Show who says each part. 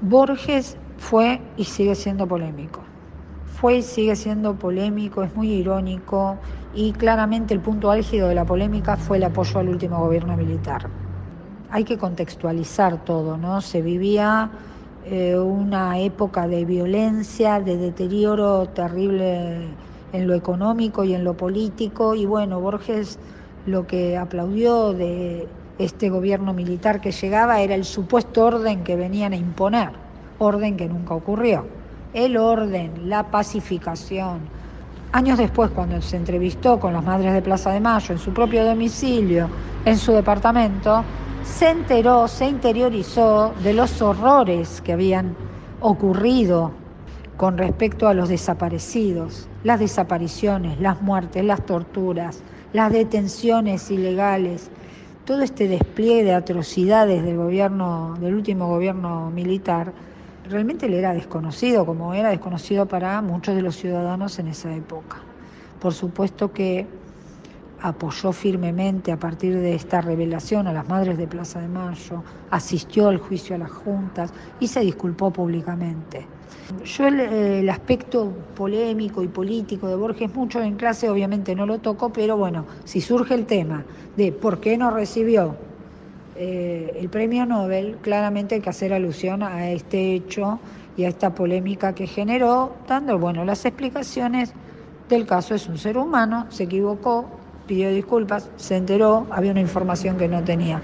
Speaker 1: Borges fue y sigue siendo polémico. Fue y sigue siendo polémico, es muy irónico y claramente el punto álgido de la polémica fue el apoyo al último gobierno militar. Hay que contextualizar todo, ¿no? Se vivía eh, una época de violencia, de deterioro terrible en lo económico y en lo político y bueno, Borges lo que aplaudió de este gobierno militar que llegaba era el supuesto orden que venían a imponer, orden que nunca ocurrió. El orden, la pacificación. Años después, cuando se entrevistó con las madres de Plaza de Mayo en su propio domicilio, en su departamento, se enteró, se interiorizó de los horrores que habían ocurrido con respecto a los desaparecidos, las desapariciones, las muertes, las torturas, las detenciones ilegales, todo este despliegue de atrocidades del gobierno, del último gobierno militar, realmente le era desconocido, como era desconocido para muchos de los ciudadanos en esa época. Por supuesto que apoyó firmemente a partir de esta revelación a las madres de Plaza de Mayo, asistió al juicio a las juntas y se disculpó públicamente. Yo el, aspecto polémico y político de Borges mucho en clase obviamente no lo toco, pero bueno, si surge el tema de por qué no recibió eh, el premio Nobel, claramente hay que hacer alusión a este hecho y a esta polémica que generó, dando bueno las explicaciones del caso es un ser humano, se equivocó, pidió disculpas, se enteró, había una información que no tenía.